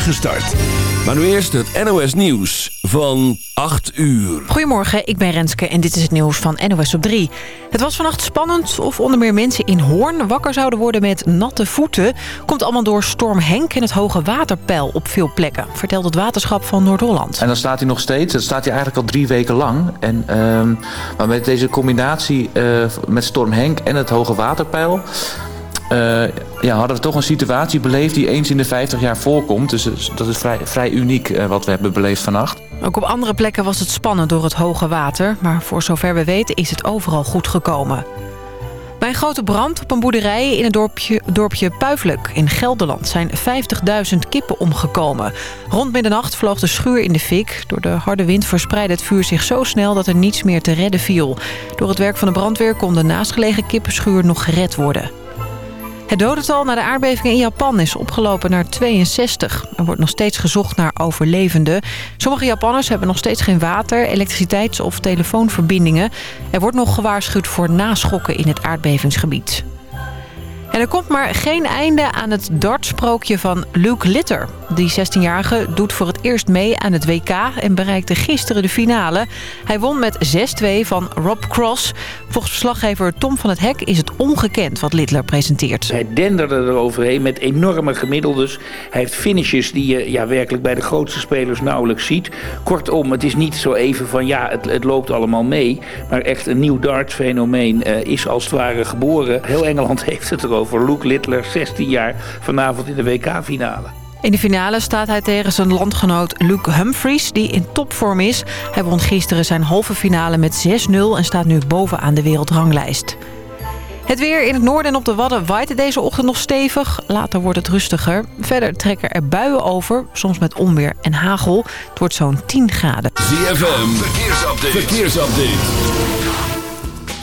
start. Maar nu eerst het NOS Nieuws van 8 uur. Goedemorgen, ik ben Renske en dit is het nieuws van NOS op 3. Het was vannacht spannend of onder meer mensen in Hoorn wakker zouden worden met natte voeten. Komt allemaal door storm Henk en het hoge waterpeil op veel plekken, vertelt het waterschap van Noord-Holland. En dan staat hij nog steeds, dat staat hij eigenlijk al drie weken lang. En, ehm, maar met deze combinatie uh, met storm Henk en het hoge waterpeil... Uh, ja, hadden we toch een situatie beleefd die eens in de 50 jaar voorkomt. Dus dat is vrij, vrij uniek uh, wat we hebben beleefd vannacht. Ook op andere plekken was het spannend door het hoge water. Maar voor zover we weten is het overal goed gekomen. Bij een grote brand op een boerderij in het dorpje, dorpje in Gelderland... zijn 50.000 kippen omgekomen. Rond middernacht vloog de schuur in de fik. Door de harde wind verspreidde het vuur zich zo snel dat er niets meer te redden viel. Door het werk van de brandweer kon de naastgelegen kippenschuur nog gered worden. Het dodental na de aardbeving in Japan is opgelopen naar 62. Er wordt nog steeds gezocht naar overlevenden. Sommige Japanners hebben nog steeds geen water, elektriciteits- of telefoonverbindingen. Er wordt nog gewaarschuwd voor naschokken in het aardbevingsgebied. En er komt maar geen einde aan het dartsprookje van Luke Litter. Die 16-jarige doet voor het eerst mee aan het WK en bereikte gisteren de finale. Hij won met 6-2 van Rob Cross. Volgens verslaggever Tom van het Hek is het ongekend wat Littler presenteert. Hij denderde eroverheen met enorme gemiddeldes. Hij heeft finishes die je ja, werkelijk bij de grootste spelers nauwelijks ziet. Kortom, het is niet zo even van ja, het, loopt allemaal mee. Maar echt een nieuw dartsfenomeen uh, is als het ware geboren. Heel Engeland heeft het erover voor Luke Littler, 16 jaar, vanavond in de WK-finale. In de finale staat hij tegen zijn landgenoot Luke Humphries, die in topvorm is. Hij won gisteren zijn halve finale met 6-0 en staat nu bovenaan de wereldranglijst. Het weer in het noorden en op de Wadden waait deze ochtend nog stevig. Later wordt het rustiger. Verder trekken er buien over, soms met onweer en hagel. Het wordt zo'n 10 graden. ZFM, verkeersupdate. verkeersupdate.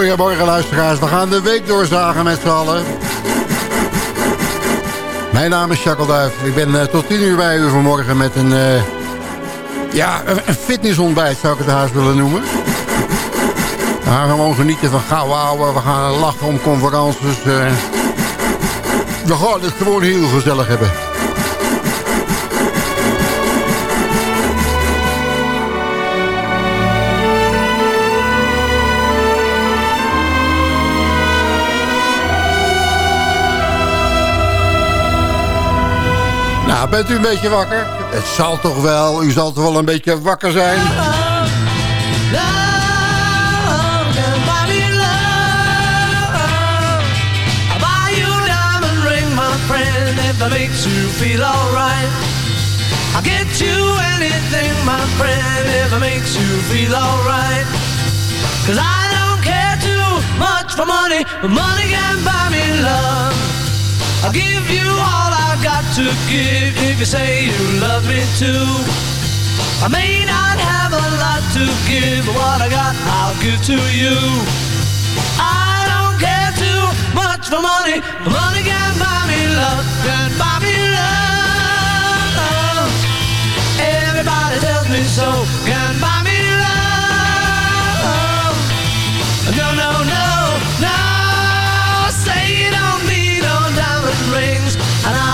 Goedemorgen luisteraars, we gaan de week doorzagen met z'n allen. Mijn naam is Jacques. Ik ben uh, tot 10 uur bij u vanmorgen met een... Uh, ja, een fitnessontbijt zou ik het haast willen noemen. We gaan gewoon genieten van gauw houden. We gaan lachen om conferences. Uh, we gaan het gewoon heel gezellig hebben. Bent u een beetje wakker? Het zal toch wel, u zal toch wel een beetje wakker zijn? makes you feel. I'll get you anything, my friend, if it makes you feel alright. Cause I don't care too much for money, but money can buy me love. I'll give you all I've got to give if you say you love me too. I may not have a lot to give, but what I got I'll give to you. I don't care too much for money, but money can buy me love, can buy me love. Everybody tells me so, can buy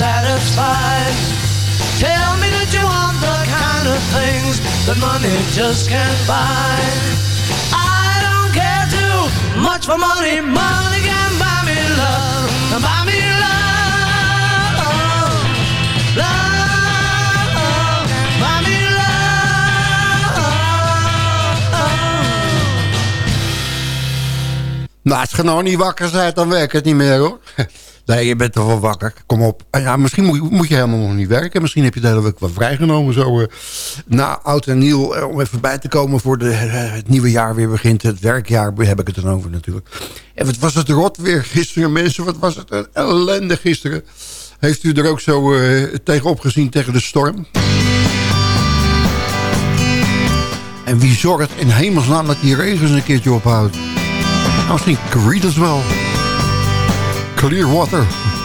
Satisfied. Tell me that you want the kind of things that money just can't buy. I don't care too much for money. Money can buy me love. Buy me love. Love. Nou, als je nou niet wakker bent, dan werkt het niet meer hoor. Nee, je bent toch wel wakker. Kom op. Ah Ja, misschien moet, je- moet je helemaal nog niet werken. Misschien heb je de hele wat vrijgenomen. Zo, eh, na oud en nieuw, eh, om even bij te komen voor de, eh, het nieuwe jaar weer begint. Het werkjaar heb ik het dan over natuurlijk. En wat was het rot weer gisteren, mensen. Wat was het een ellende gisteren. Heeft u er ook zo tegenop gezien tegen de storm? En wie zorgt in hemelsnaam dat die regens een keertje ophoudt? Nou, misschien Creedence wel. Clearwater.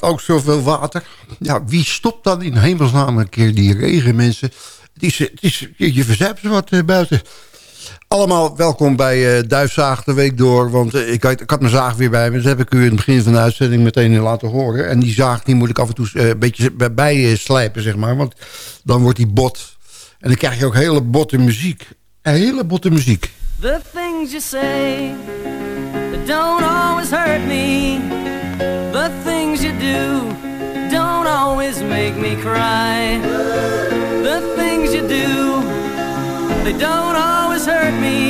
Ook zoveel water? Ja, wie stopt dan in hemelsnaam een keer die regen, mensen? Het is, het is, je verzuipt ze wat eh, buiten. Allemaal welkom bij eh Duifzaag de week door. Want eh, ik, had, ik had mijn zaag weer bij me. Dat heb ik u in het begin van de uitzending meteen laten horen. En die zaag die moet ik af en toe een beetje bij- slijpen, zeg maar. Want dan wordt die bot. En dan krijg je ook hele botte muziek. Hele botte muziek. The things you say don't always hurt me. The things do don't always make me cry. The things you do, they don't always hurt me.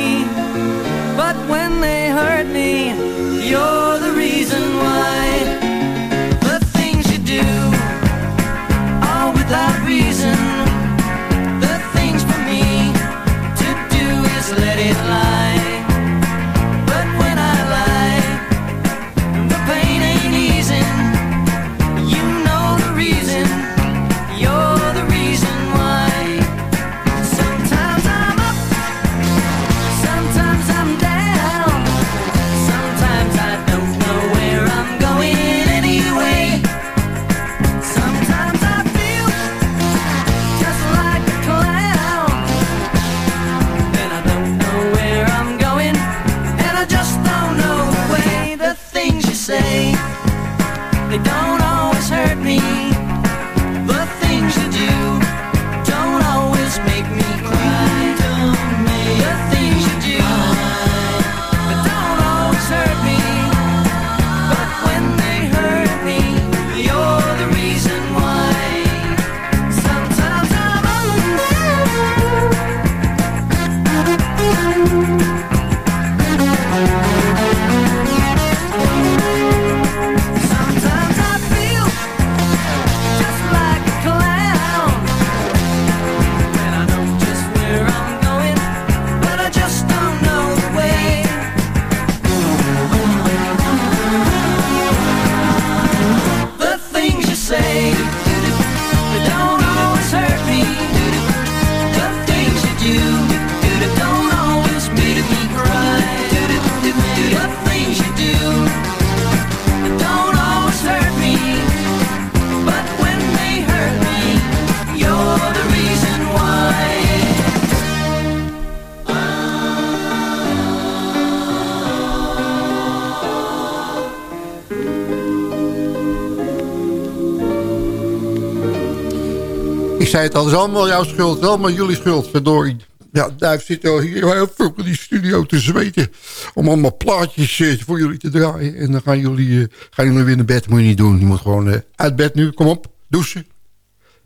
Zei het al, het is allemaal jouw schuld. Allemaal jullie schuld, verdorie. Ja, Duif zit al hier heel veel in die studio te zweten. Om allemaal plaatjes eh, voor jullie te draaien. En dan gaan jullie, eh, gaan jullie weer naar bed. Moet je niet doen. Je moet gewoon eh, uit bed nu. Kom op, douchen.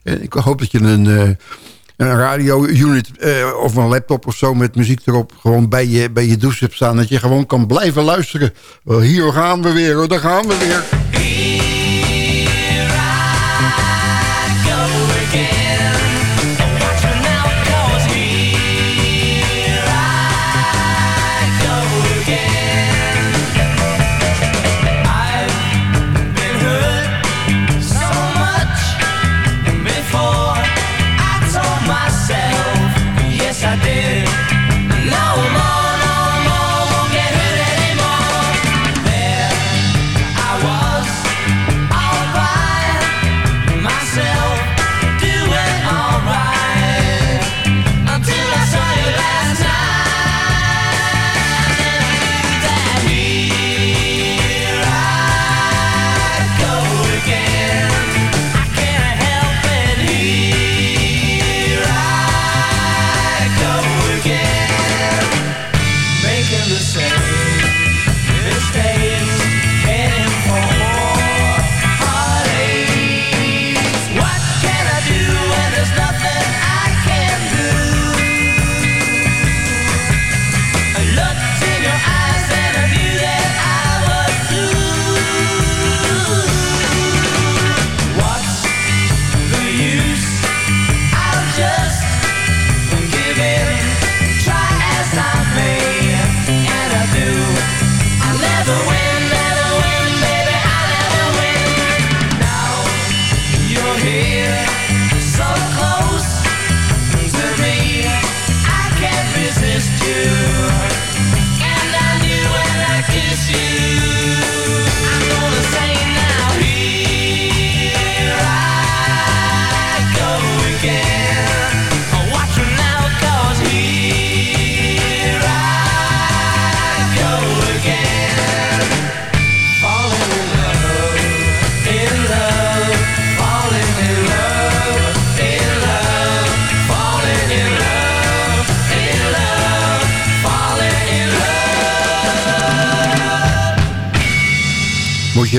En ik hoop dat je een, een radio-unit of een laptop of zo met muziek erop... gewoon bij je, bij je douche hebt staan. Dat je gewoon kan blijven luisteren. Hier gaan we weer, hoor. Daar gaan we weer.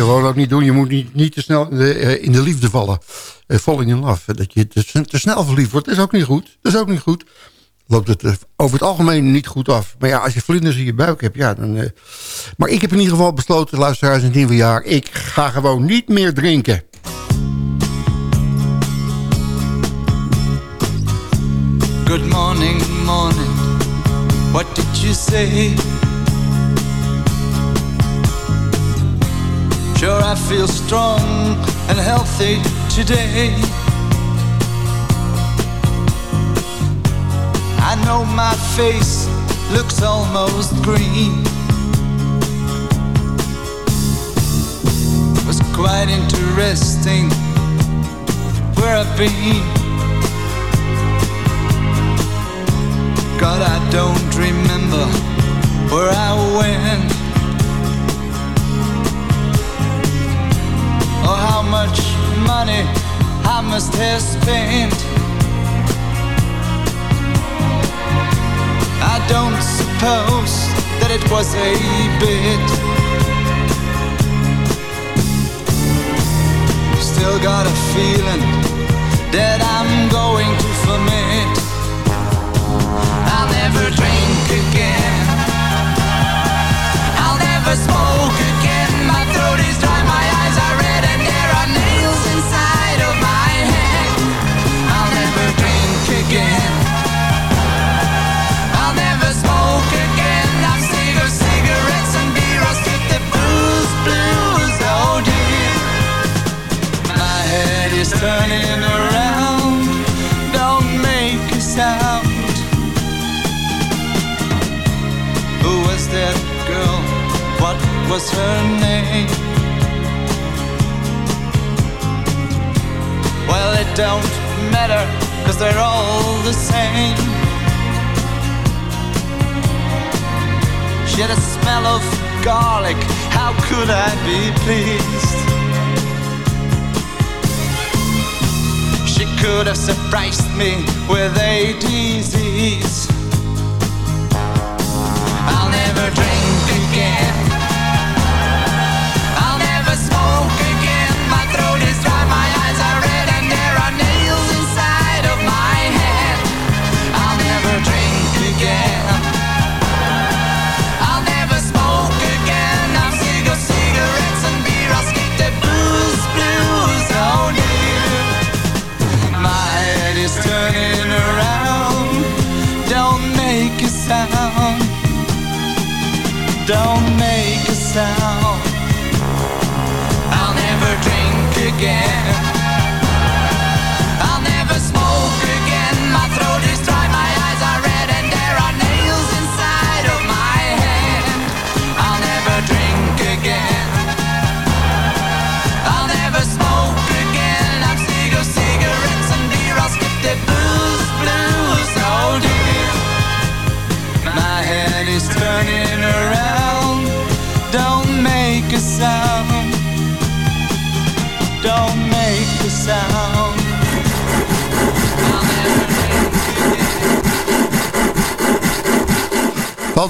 Gewoon ook niet doen. Je moet niet, niet te snel in de, eh, in de liefde vallen. Eh, falling in love. Dat je te, sn- te snel verliefd wordt, is ook niet goed. Dat is ook niet goed. Loopt het eh, over het algemeen niet goed af. Maar ja, als je vlinders in je buik hebt, ja, dan... Maar ik heb in ieder geval besloten, luisteraars, in het jaar... ik ga gewoon niet meer drinken. Good morning, morning. What did you say? Sure, I feel strong and healthy today. I know my face looks almost green. Was quite interesting where I've been. God, I don't remember where I went much money I must have spent. I don't suppose that it was a bit. Still got a feeling that I'm going to ferment. I'll never drink again. I'll never smoke is turning around. Don't make a sound. Who was that girl? What was her name? Well, it don't matter, cause they're all the same. She had a smell of garlic, how could I be pleased? could have surprised me with a disease.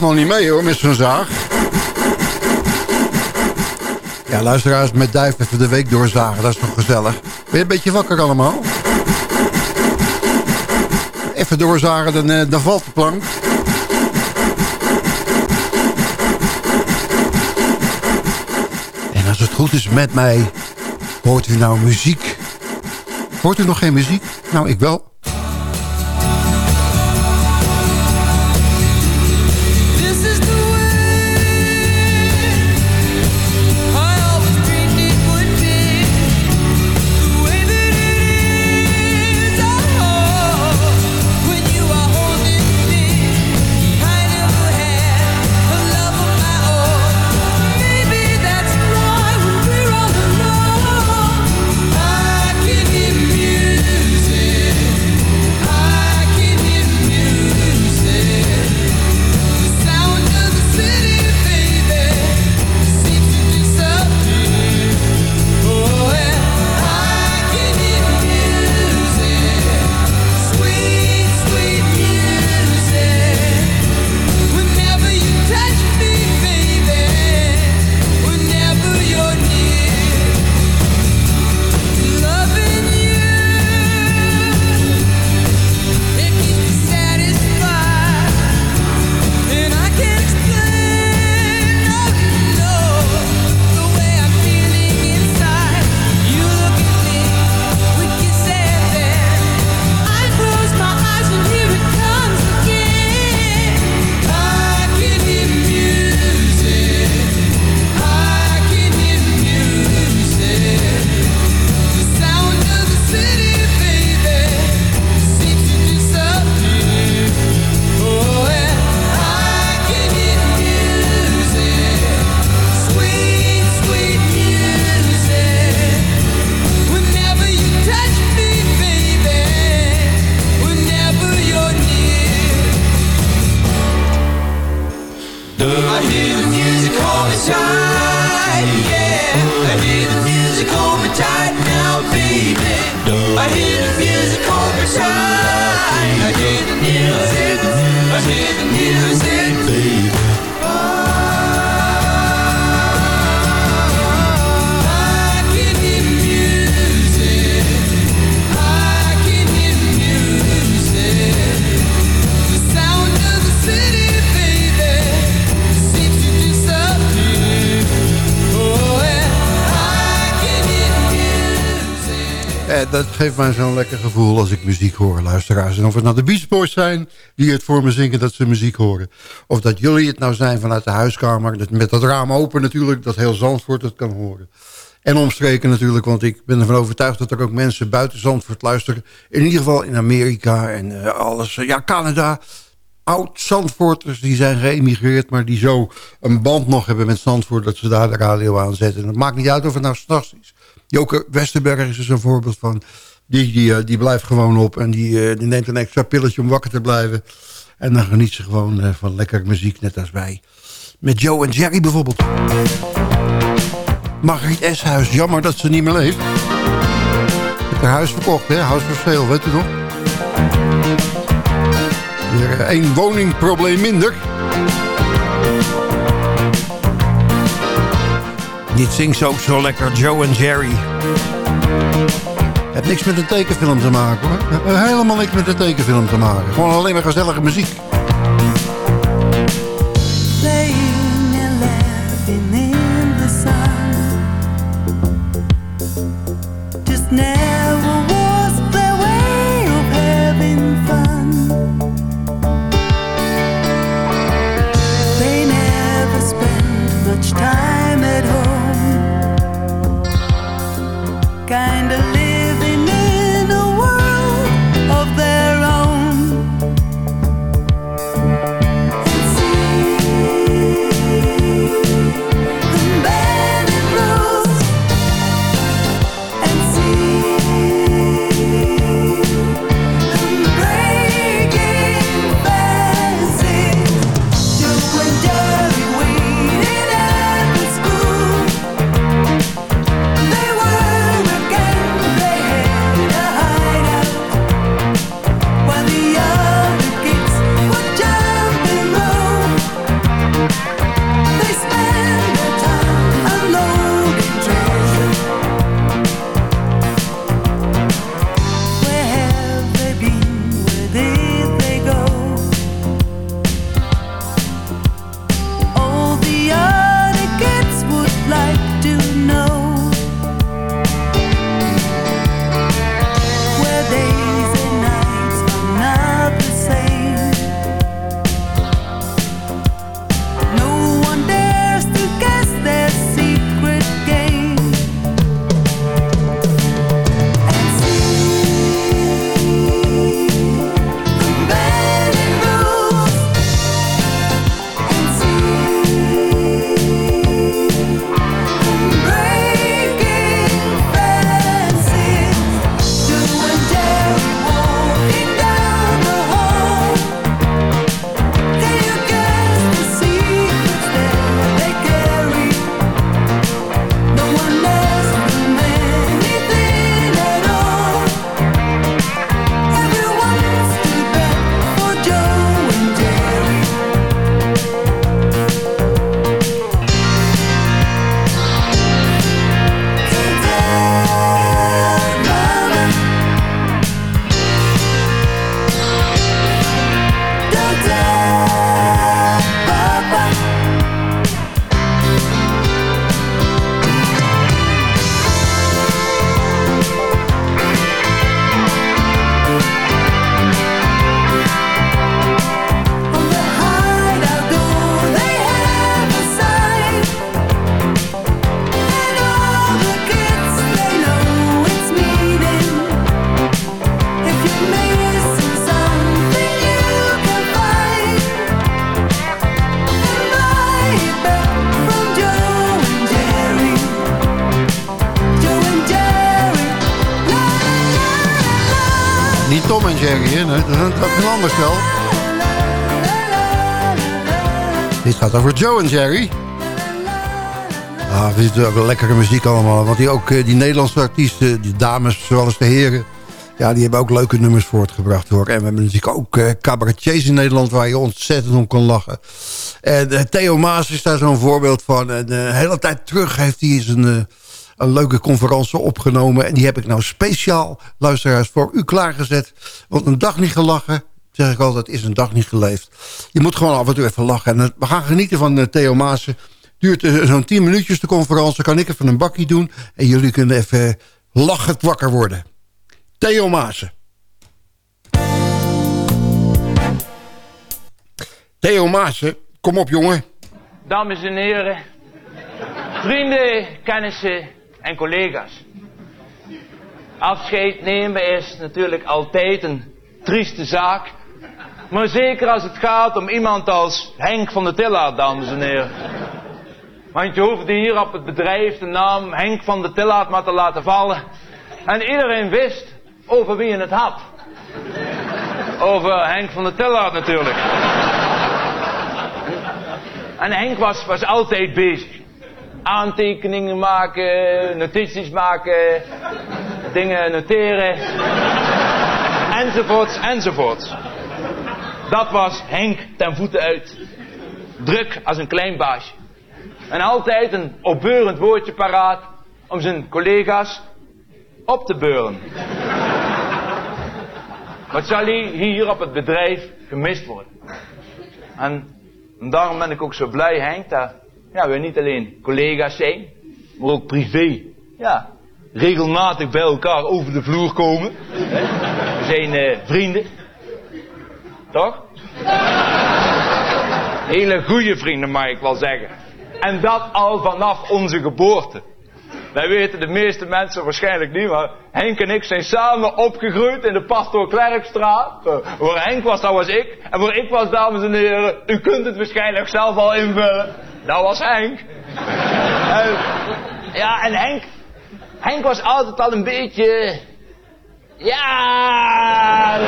nog niet mee hoor, met zo'n zaag. Ja, luisteraars, met duif even de week doorzagen, dat is toch gezellig. Ben je een beetje wakker allemaal? Even doorzagen, dan, eh, dan valt de plank. En als het goed is met mij, hoort u nou muziek? Hoort u nog geen muziek? Nou, ik wel. Eh, dat geeft mij zo'n lekker gevoel als ik muziek hoor, luisteraars. En of het nou de Beach Boys zijn die het voor me zingen dat ze muziek horen. Of dat jullie het nou zijn vanuit de huiskamer. Dat, met dat raam open natuurlijk, dat heel Zandvoort het kan horen. En omstreken natuurlijk, want ik ben ervan overtuigd... dat er ook mensen buiten Zandvoort luisteren. In ieder geval in Amerika en eh, alles. Ja, Canada oud-Zandvoorters die zijn geëmigreerd... maar die zo een band nog hebben met Zandvoort... dat ze daar de radio aan zetten. het maakt niet uit of het nou s'nachts is Joke Westerberg is er zo'n voorbeeld van. Die, die, eh, die blijft gewoon op en die, eh, die neemt een extra pilletje om wakker te blijven. En dan geniet ze gewoon eh, van lekkere muziek, net als wij. Met Joe en Jerry bijvoorbeeld. Margriet Eshuis, jammer dat ze niet meer leeft. Haar huis verkocht, hè? Huis for sale, weet u nog? Weer één woningprobleem minder. Dit zingt ook zo lekker, Joe en Jerry. Het heeft niks met een tekenfilm te maken hoor. Helemaal niks met een tekenfilm te maken. Gewoon alleen maar gezellige muziek. Gaat over Joe en Jerry. Ah, dit is ook wel lekkere muziek allemaal. Want die, ook, eh, die Nederlandse artiesten, die dames zoals de heren... Ja, die hebben ook leuke nummers voortgebracht hoor. En we hebben natuurlijk ook eh, cabaretiers in Nederland... waar je ontzettend om kan lachen. En eh, Theo Maas is daar zo'n voorbeeld van. En hele tijd terug heeft hij eens een, een leuke conferentie opgenomen. En die heb ik nou speciaal, luisteraars, voor u klaargezet. Want een dag niet gelachen, zeg ik altijd, is een dag niet geleefd. Je moet gewoon af en toe even lachen. En eh, we gaan genieten van eh, Theo Maassen. Duurt eh, zo'n 10 minuutjes de conferentie. Kan ik even een bakje doen. En jullie kunnen even lachend wakker worden. Theo Maassen. Theo Maassen, kom op jongen. Dames en heren, vrienden, kennissen en collega's. Afscheid nemen is natuurlijk altijd een trieste zaak. Maar zeker als het gaat om iemand als Henk van der Tillaert, dames en heren. Want je hoefde hier op het bedrijf de naam Henk van der Tillaert maar te laten vallen. En iedereen wist over wie je het had. Over Henk van der Tillaert natuurlijk. En Henk was, was altijd bezig. Aantekeningen maken, notities maken, dingen noteren. Enzovoorts, enzovoorts. Dat was Henk ten voeten uit. Druk als een klein baasje. En altijd een opbeurend woordje paraat om zijn collega's op te beuren. Wat zal hij hier op het bedrijf gemist worden? En daarom ben ik ook zo blij, Henk, dat we niet alleen collega's zijn, maar ook privé. Ja, regelmatig bij elkaar over de vloer komen. We zijn eh, vrienden. Toch? Hele goede vrienden, mag ik wel zeggen. En dat al vanaf onze geboorte. Wij weten de meeste mensen waarschijnlijk niet, maar Henk en ik zijn samen opgegroeid in de Pastoor Klerkstraat. Uh, waar Henk was, dat was ik. En waar ik was, dames en heren, u kunt het waarschijnlijk zelf al invullen. Dat was Henk. En, ja, en Henk, Henk was altijd al een beetje... Ja,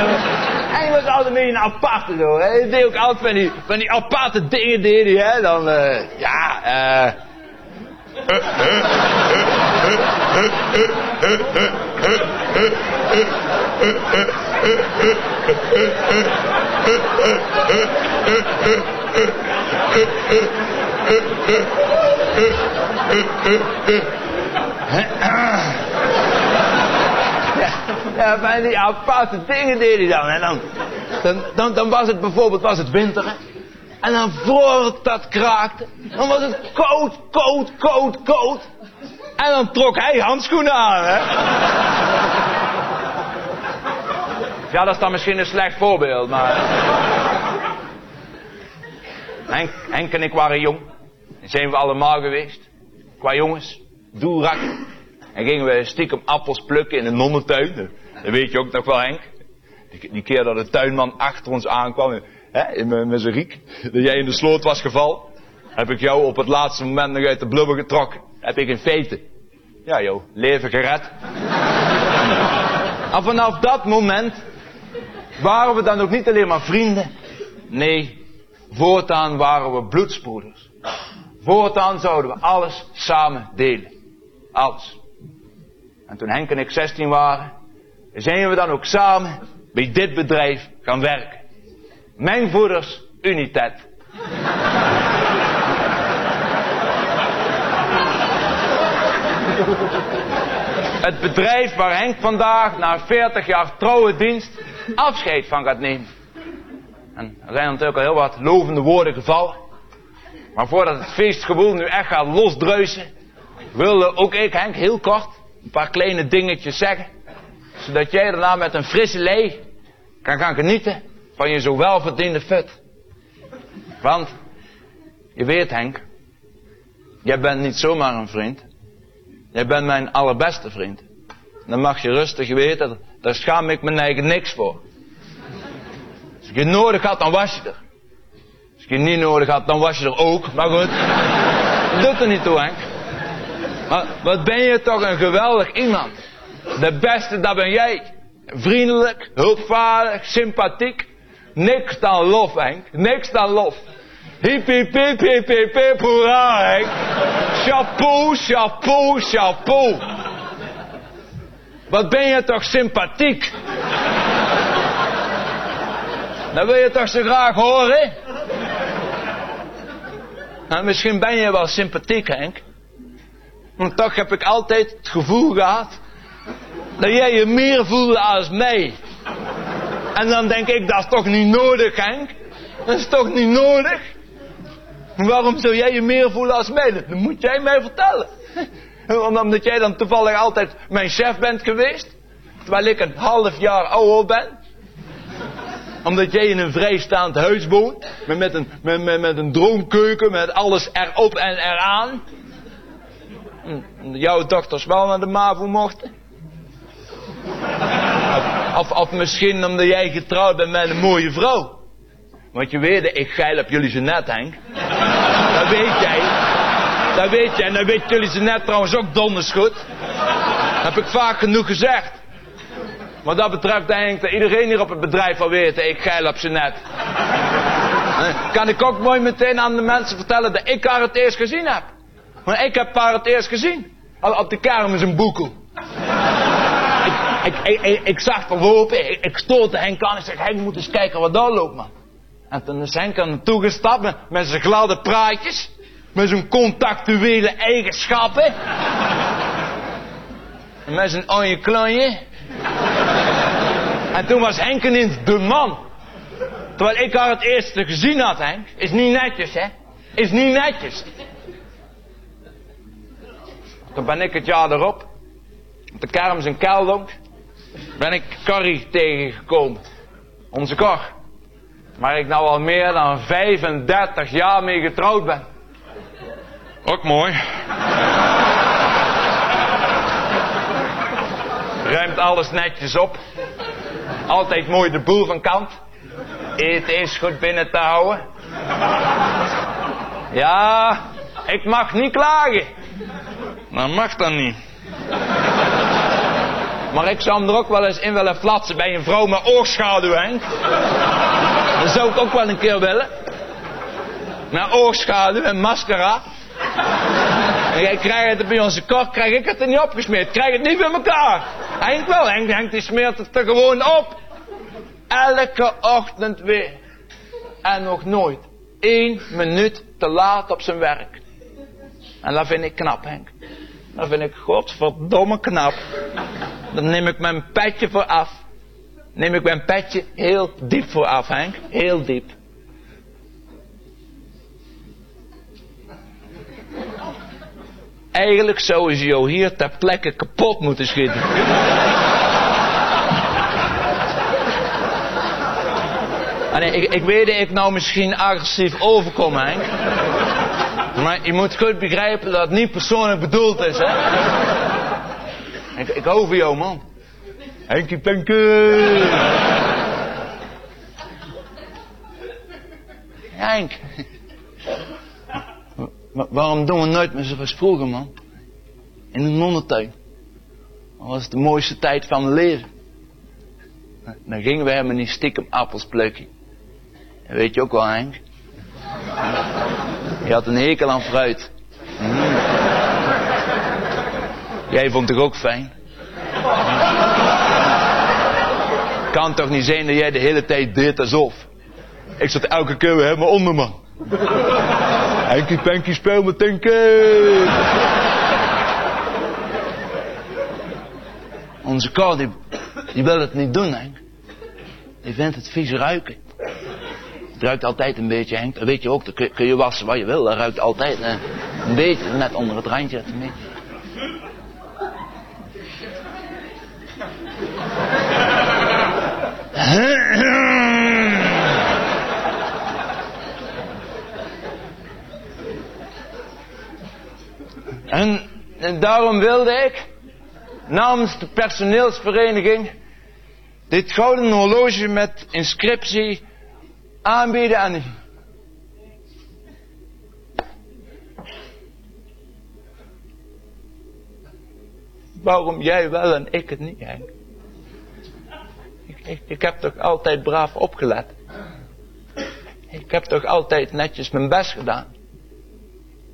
Henk was altijd een aparte zo. Hè. Hij deed ook altijd van die, van die aparte dingen, deed hij, hè. Dan, eh, ja, eh... Ja, van die aparte dingen deed hij dan. En dan, dan, dan, was het bijvoorbeeld was het winter. Hè? En dan voor dat kraakte, dan was het koud, koud, koud, koud. En dan trok hij handschoenen aan, hè. Ja, dat is dan misschien een slecht voorbeeld, maar... Henk, en ik waren jong. En zijn we allemaal geweest. Qua jongens, doelrakken. En gingen we stiekem appels plukken in een nonnentuin. Dat weet je ook nog wel, Henk. Die, die keer dat de tuinman achter ons aankwam, hè, in mijn- riek, dat jij in de sloot was gevallen, heb ik jou op het laatste moment nog uit de blubber getrokken. Heb ik in feite, ja joh, leven gered. en vanaf dat moment waren we dan ook niet alleen maar vrienden. Nee, voortaan waren we bloedsbroeders. Voortaan zouden we alles samen delen. Alles. En toen Henk en ik 16 waren, zijn we dan ook samen bij dit bedrijf gaan werken. Mengvoeders Unitet. Het bedrijf waar Henk vandaag na 40 jaar trouwe dienst afscheid van gaat nemen. En er zijn natuurlijk al heel wat lovende woorden gevallen. Maar voordat het feestgevoel nu echt gaat losdreuzen, wilde ook ik Henk heel kort een paar kleine dingetjes zeggen. Zodat jij daarna met een frisse lei kan gaan genieten van je zo welverdiende fut. Want, je weet Henk, jij bent niet zomaar een vriend. Jij bent mijn allerbeste vriend. Dan mag je rustig weten, daar schaam ik me eigen niks voor. Als ik je nodig had, dan was je er. Als ik je niet nodig had, dan was je er ook. Maar goed, dat doet er niet toe, Henk. Maar wat ben je toch een geweldig iemand. De beste, dat ben jij. Vriendelijk, hulpvaardig, sympathiek. Niks dan lof, Henk. Niks dan lof. Hip, hip, hip, hip, hip, hip, hoera, Henk. Chapeau, chapeau, chapeau. Wat ben je toch sympathiek. Dat wil je toch zo graag horen? Nou, misschien ben je wel sympathiek, Henk. Maar toch heb ik altijd het gevoel gehad dat jij je meer voelde als mij. En dan denk ik, dat is toch niet nodig, Henk? Dat is toch niet nodig? Waarom zou jij je meer voelen als mij? Dat moet jij mij vertellen. Omdat jij dan toevallig altijd mijn chef bent geweest. Terwijl ik een half jaar ouder ben. Omdat jij in een vrijstaand huis woont. Met, een, met, met, met een droomkeuken. Met alles erop en eraan. Hm, Jouw dochters wel naar de MAVO mochten? Of, misschien omdat jij getrouwd bent met een mooie vrouw. Want je weet, ik geil op jullie ze net, Henk. Dat weet jij. Dat weet jij. En dat weet jullie ze net trouwens ook donders goed. Dat heb ik vaak genoeg gezegd. Wat dat betreft ik dat iedereen hier op het bedrijf al weet, ik geil op ze net. Eh, Kan ik ook mooi meteen aan de mensen vertellen dat ik haar het eerst gezien heb. Maar ik heb haar het eerst gezien. Al op de kermis een boekel. Ik, ik, ik, ik, zag ik, ik stootte Henk aan. Ik zeg, Henk, moet eens kijken wat daar loopt, man. En toen is Henk aan naartoe gestapt met, zijn gladde praatjes. Met zijn contactuele eigenschappen. En met zijn ooie klanje. En toen was Henk ineens de man. Terwijl ik haar het eerste gezien had, Henk. Is niet netjes, hè? Is niet netjes. Toen ben ik het jaar erop. Op de kermis in Keldonk. Ben ik Corrie tegengekomen. Onze Cor. Waar ik nou al meer dan 35 jaar mee getrouwd ben. Ook mooi. Ruimt alles netjes op. Altijd mooi de boel van kant. Eten is goed binnen te houden. Ja, ik mag niet klagen. Dat mag dan niet. Maar ik zou hem er ook wel eens in willen flatsen bij een vrouw met oogschaduw, Henk. Dat zou ik ook wel een keer willen. Met oogschaduw en mascara. En jij krijgt het bij onze kok, krijg ik het er niet opgesmeerd. Krijg het niet bij elkaar. Henk wel, Henk, Henk die smeert het er gewoon op. Elke ochtend weer. En nog nooit één minuut te laat op zijn werk. En dat vind ik knap, Henk. Dat vind ik godverdomme knap. Dan neem ik mijn petje voor af. Neem ik mijn petje heel diep voor af, Henk. Heel diep. Eigenlijk zou ze jou hier ter plekke kapot moeten schieten. Ah, nee, ik, ik weet dat ik nou misschien agressief overkom, Henk. Maar je moet goed begrijpen dat het niet persoonlijk bedoeld is, hè. Ik, ik hou van jou, man. Henkie Penke. Henk. Wa- waarom doen we nooit meer zoals vroeger, man? In de nonnentuin. Dat was de mooiste tijd van mijn leven. Dan gingen we helemaal niet stiekem appels plukken. Weet je ook wel, Henk. Je had een hekel aan fruit. Mm. Jij vond het ook fijn? Kan toch niet zijn dat jij de hele tijd deed alsof. Ik zat elke keer weer helemaal onder, man. Henkie Penkie speel met Tinkie. Onze kou, die, wil het niet doen, Henk. Die vindt het vies ruiken. Het ruikt altijd een beetje, Henk. Dat weet je ook, kun, kun je wassen wat je wil. Dat ruikt altijd eh, een beetje, net onder het randje. Een beetje. En, en daarom wilde ik namens de personeelsvereniging dit gouden horloge met inscriptie aanbieden aan u. Waarom jij wel en ik het niet? Ik, heb toch altijd braaf opgelet? Ik heb toch altijd netjes mijn best gedaan?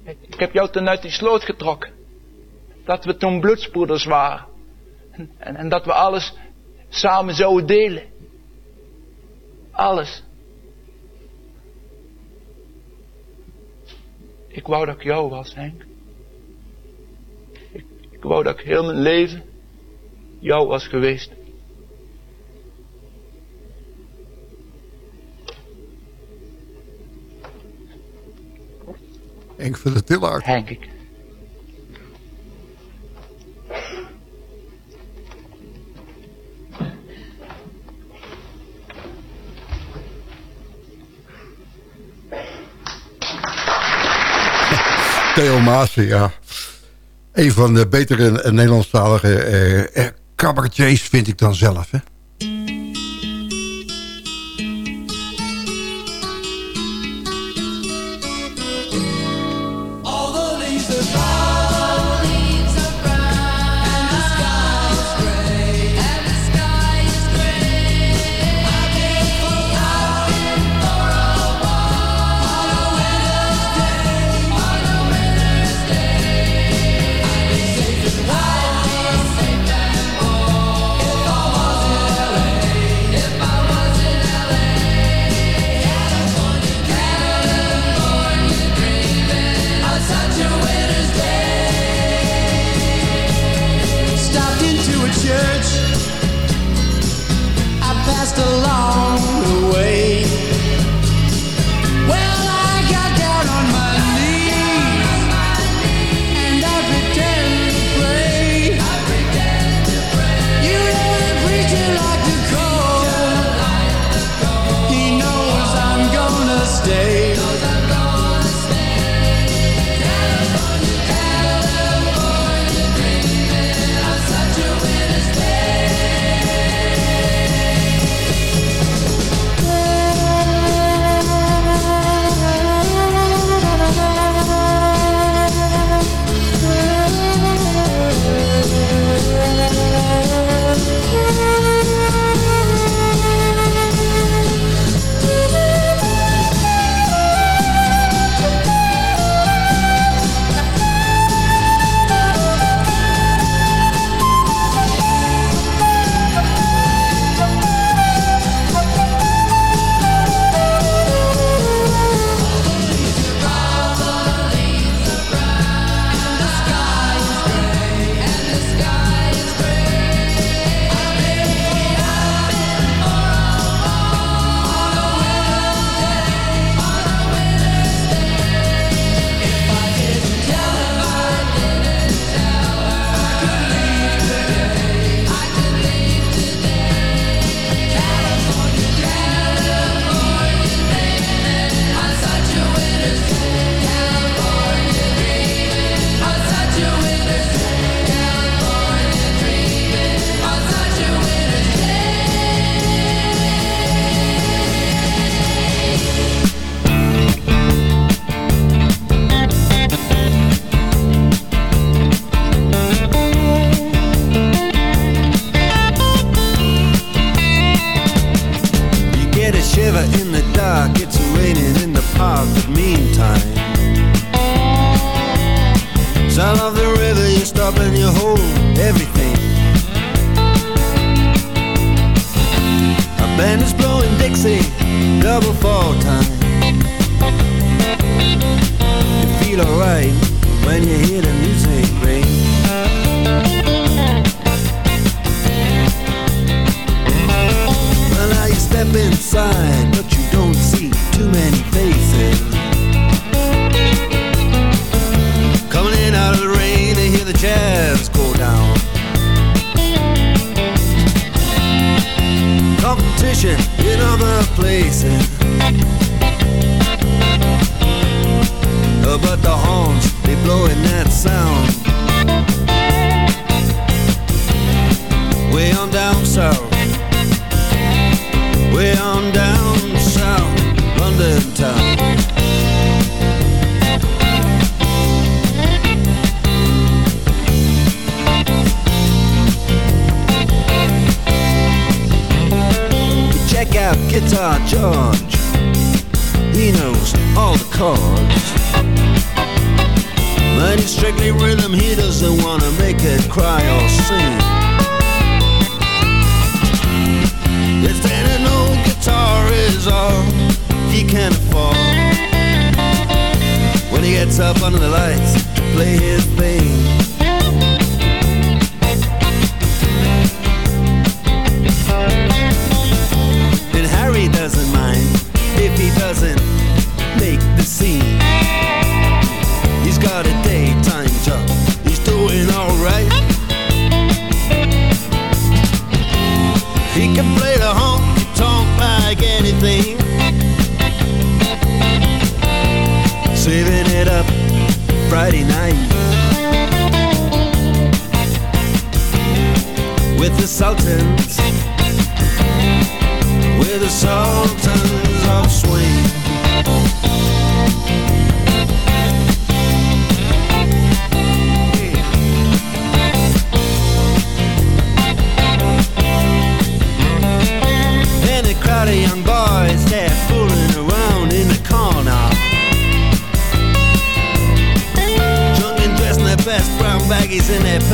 Ik, heb jou toen uit die sloot getrokken. Dat we toen bloedsbroeders waren. En, en, en dat we alles samen zouden delen. Alles. Ik wou dat ik jou was, Henk. Ik, ik wou dat ik heel mijn leven jou was geweest. Henk van de Tillaard. Henk, ik. Ja. Een van de betere Nederlandstalige eh, eh vind ik dan zelf, hè.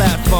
platform.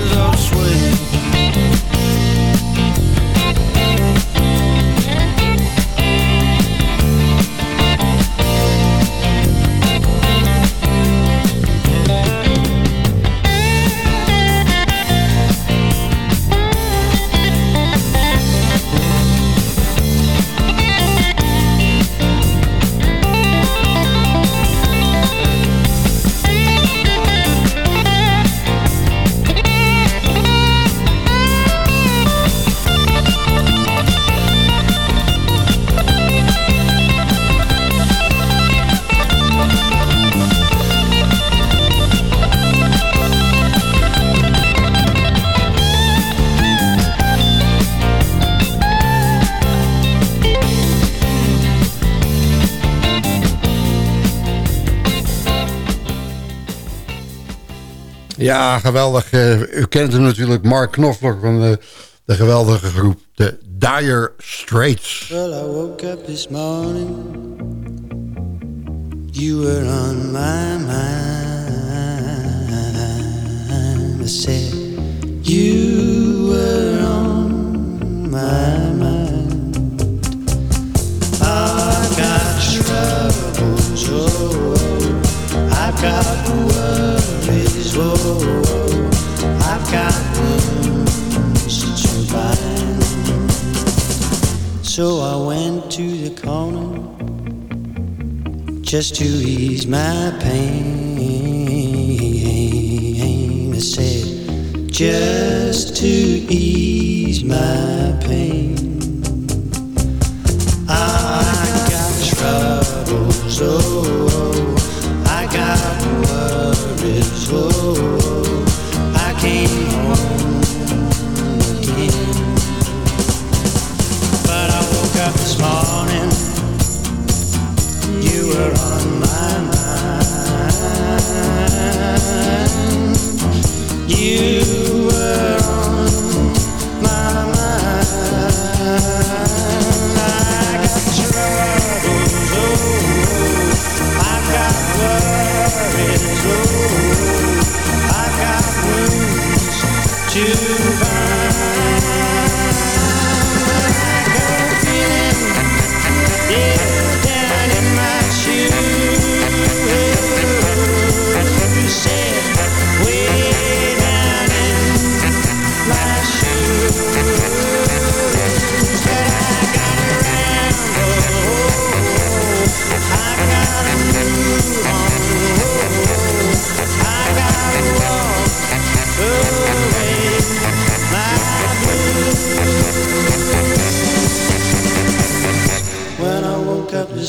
Ja, geweldig. Uh, u kent hem natuurlijk, Mark Knopfler van de, de, geweldige groep The Dire Straits. Well, I woke up this morning. You were on my mind. I said you were on my mind. I got troubles, oh. So I went to the corner just to ease my pain. I said, just to ease my pain. I got troubles, oh is low.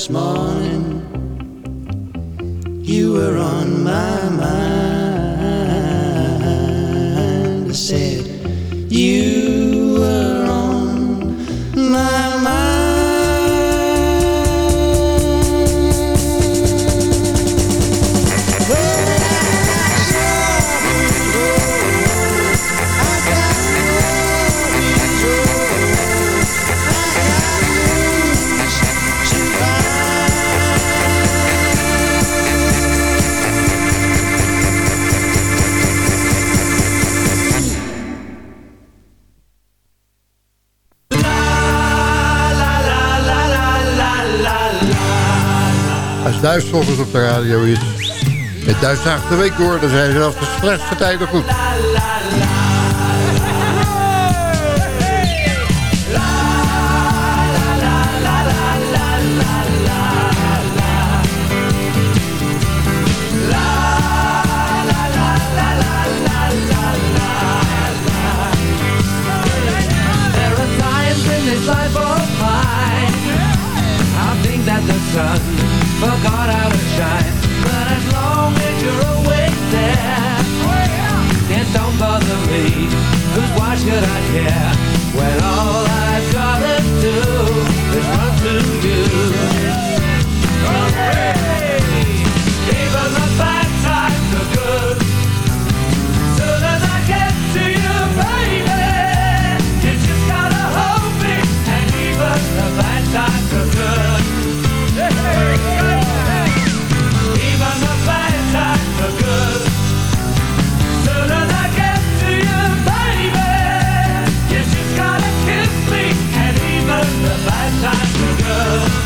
this morning. Volgens op de radio is. Duits zaagt de week door, dan zijn zelfs de slechtste tijden goed. Forgot how to shine But as long as you're awake there It don't bother me Cause why should I care When all I've gotta do Is run to times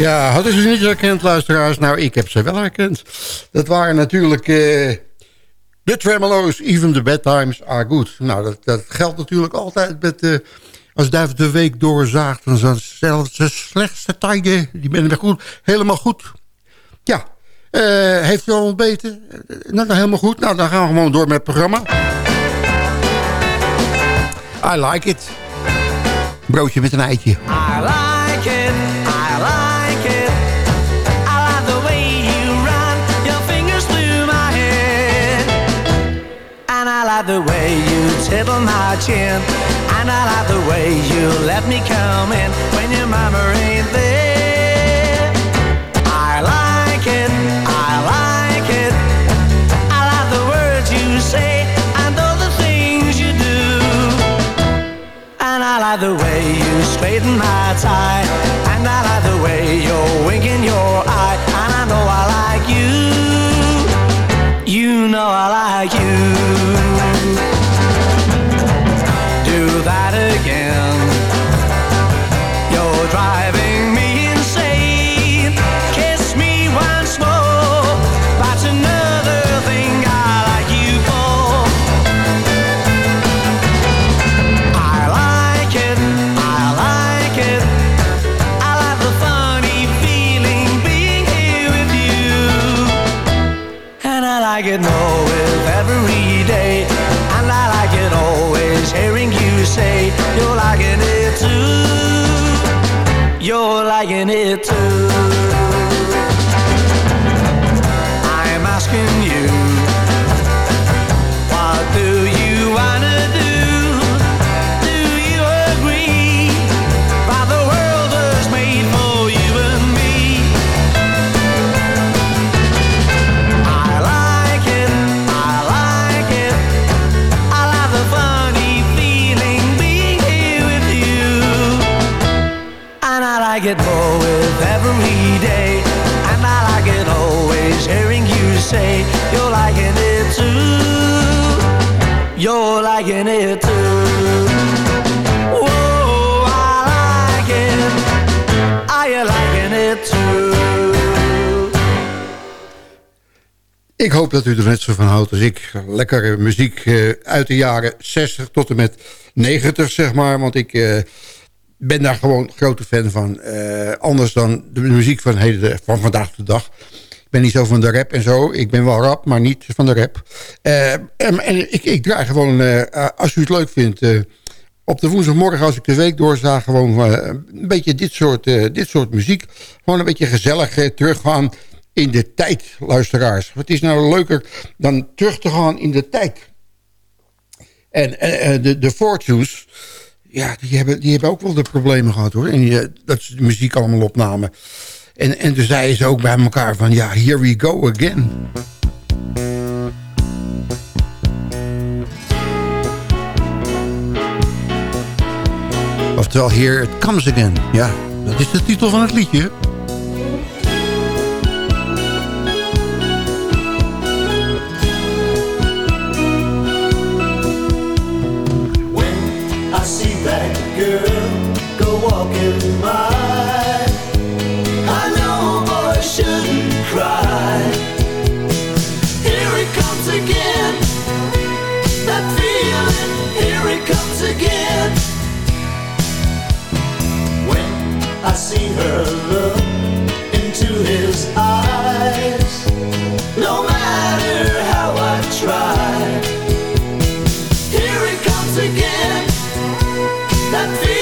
Ja, hadden ze niet herkend, luisteraars? Nou, ik heb ze wel herkend. Dat waren natuurlijk eh de Tremolo's, even the bad times are good. Nou, dat, dat geldt natuurlijk altijd met... eh als Duif de Week doorzaagt, dan zijn zelfs de slechtste tijden... die ben weer goed, helemaal goed. Ja, eh, heeft u al ontbeten? Nou, nou, helemaal goed. Nou, dan gaan we gewoon door met het programma. I like it. Broodje met een eitje. I like the way you tickle my chin. And I like the way you let me come in when your mama ain't there. I like it, I like it. I like the words you say and all the things you do. And I like the way you straighten my tie. And I like the way you're winking your eye. And I know I like you. You know I like you. You're liking it too. You're liking it too. Ik hoop dat u er net zo van houdt als ik. Lekkere muziek eh, uit de jaren 60 tot en met 90, zeg maar. Want ik eh, ben daar gewoon grote fan van. Eh, anders dan de muziek van, van vandaag de dag. Ben niet zo van de rap en zo. Ik ben wel rap, maar niet van de rap. Eh, en ik, draai gewoon, eh, als u het leuk vindt... eh, op de woensdagmorgen als ik de week doorsta... gewoon een beetje dit soort, dit soort muziek. Gewoon een beetje gezellig teruggaan in de tijd, luisteraars. Wat is nou leuker dan terug te gaan in de tijd? En de, de Fortunes... Ja, die hebben, die hebben ook wel de problemen gehad hoor. En dat ze de muziek allemaal opnamen. En, en toen zeiden ze ook bij elkaar van... Ja, here we go again. Oftewel, here it comes again. Ja, dat is de titel van het liedje. Again.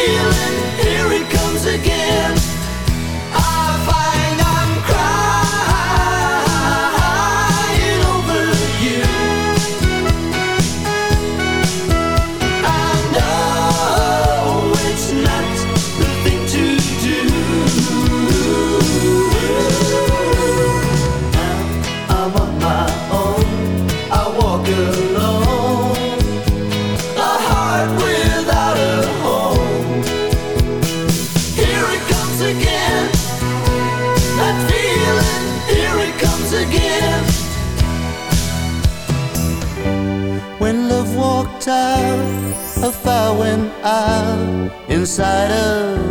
inside of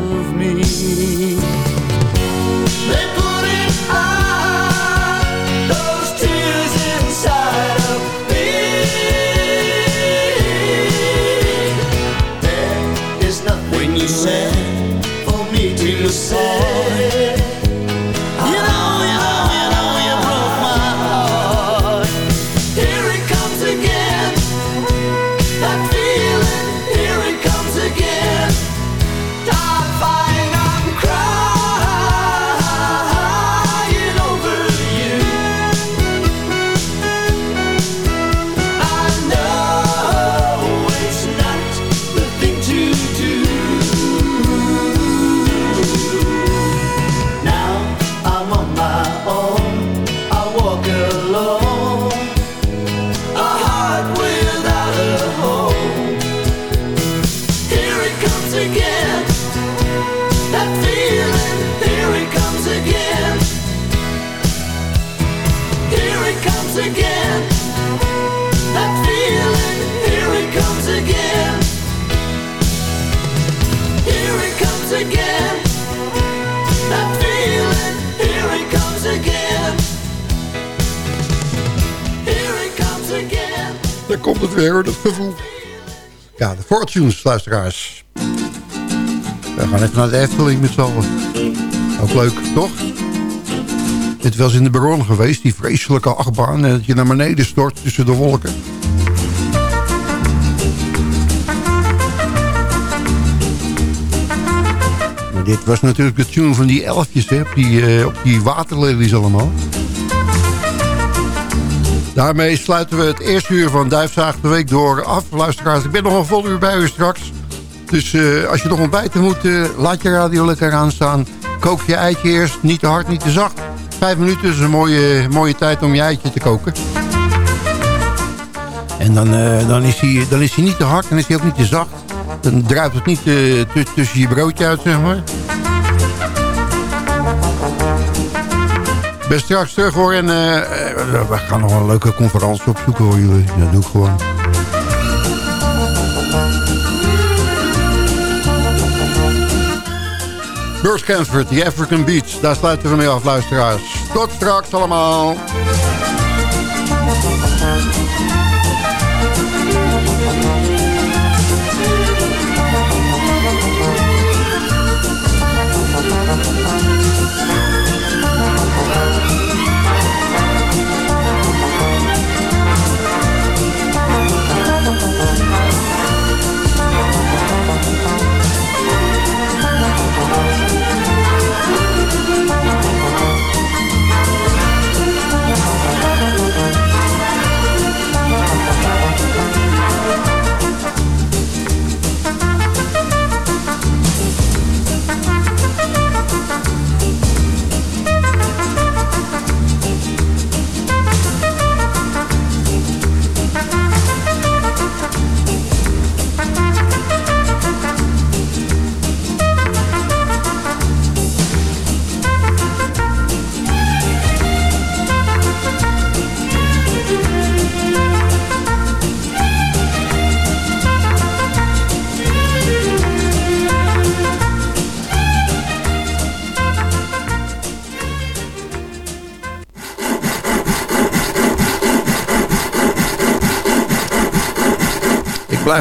Daar komt het weer, dat gevoel. Ja, de Fortunes, luisteraars. We gaan even naar de Efteling met z'n allen. Ook leuk, toch? Het wel eens in de Baron geweest, die vreselijke achtbaan. En dat je naar beneden stort tussen de wolken. Maar dit was natuurlijk de tune van die elfjes, op die, eh, op die waterlelies allemaal. Daarmee sluiten we het eerste uur van Duifzaag de Week door af. Luisteraars, ik ben nog een vol uur bij u straks. Dus eh, als je nog ontbijten moet, eh, laat je radio lekker aanstaan. Kook je eitje eerst, niet te hard, niet te zacht. Vijf minuten is een mooie, mooie tijd om je eitje te koken. En dan, eh, dan, is hij, dan is hij niet te hard, dan is hij ook niet te zacht. Dan druipt het niet tu- tussen je broodje uit, zeg maar. Ik ben straks terug hoor en eh, we gaan nog een leuke conferentie opzoeken hoor jullie. Dat doe ik gewoon. Burst Cansford, The African Beach. Daar sluiten we mee af, luisteraars. Tot straks allemaal.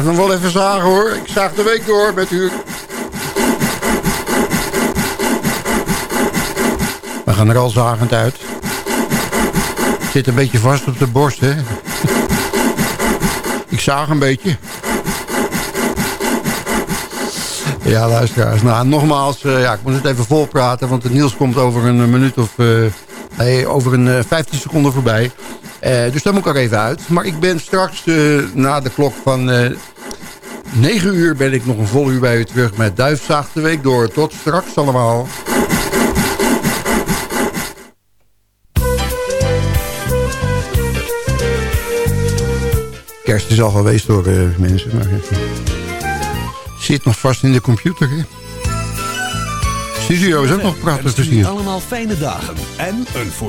Blijf nog wel even zagen hoor. Ik zaag de week door met u. We gaan er al zagend uit. Zit een beetje vast op de borst, hè. Ik zaag een beetje. Ja, luisteraars. Nou, nogmaals, eh, ja, ik moet het even volpraten, want het Niels komt over een minuut of... eh, nee, over een eh, 15 seconden voorbij. Dus daar moet ik er even uit. Maar ik ben straks na de klok van 9 uur ben ik nog een vol uur bij u terug met Duifzaag de Week door. Tot straks allemaal. Kerst is al geweest door eh, mensen. Maar, zit nog vast in de computer. Hè? Studio is ook nog prachtig te zien. allemaal fijne dagen en een voor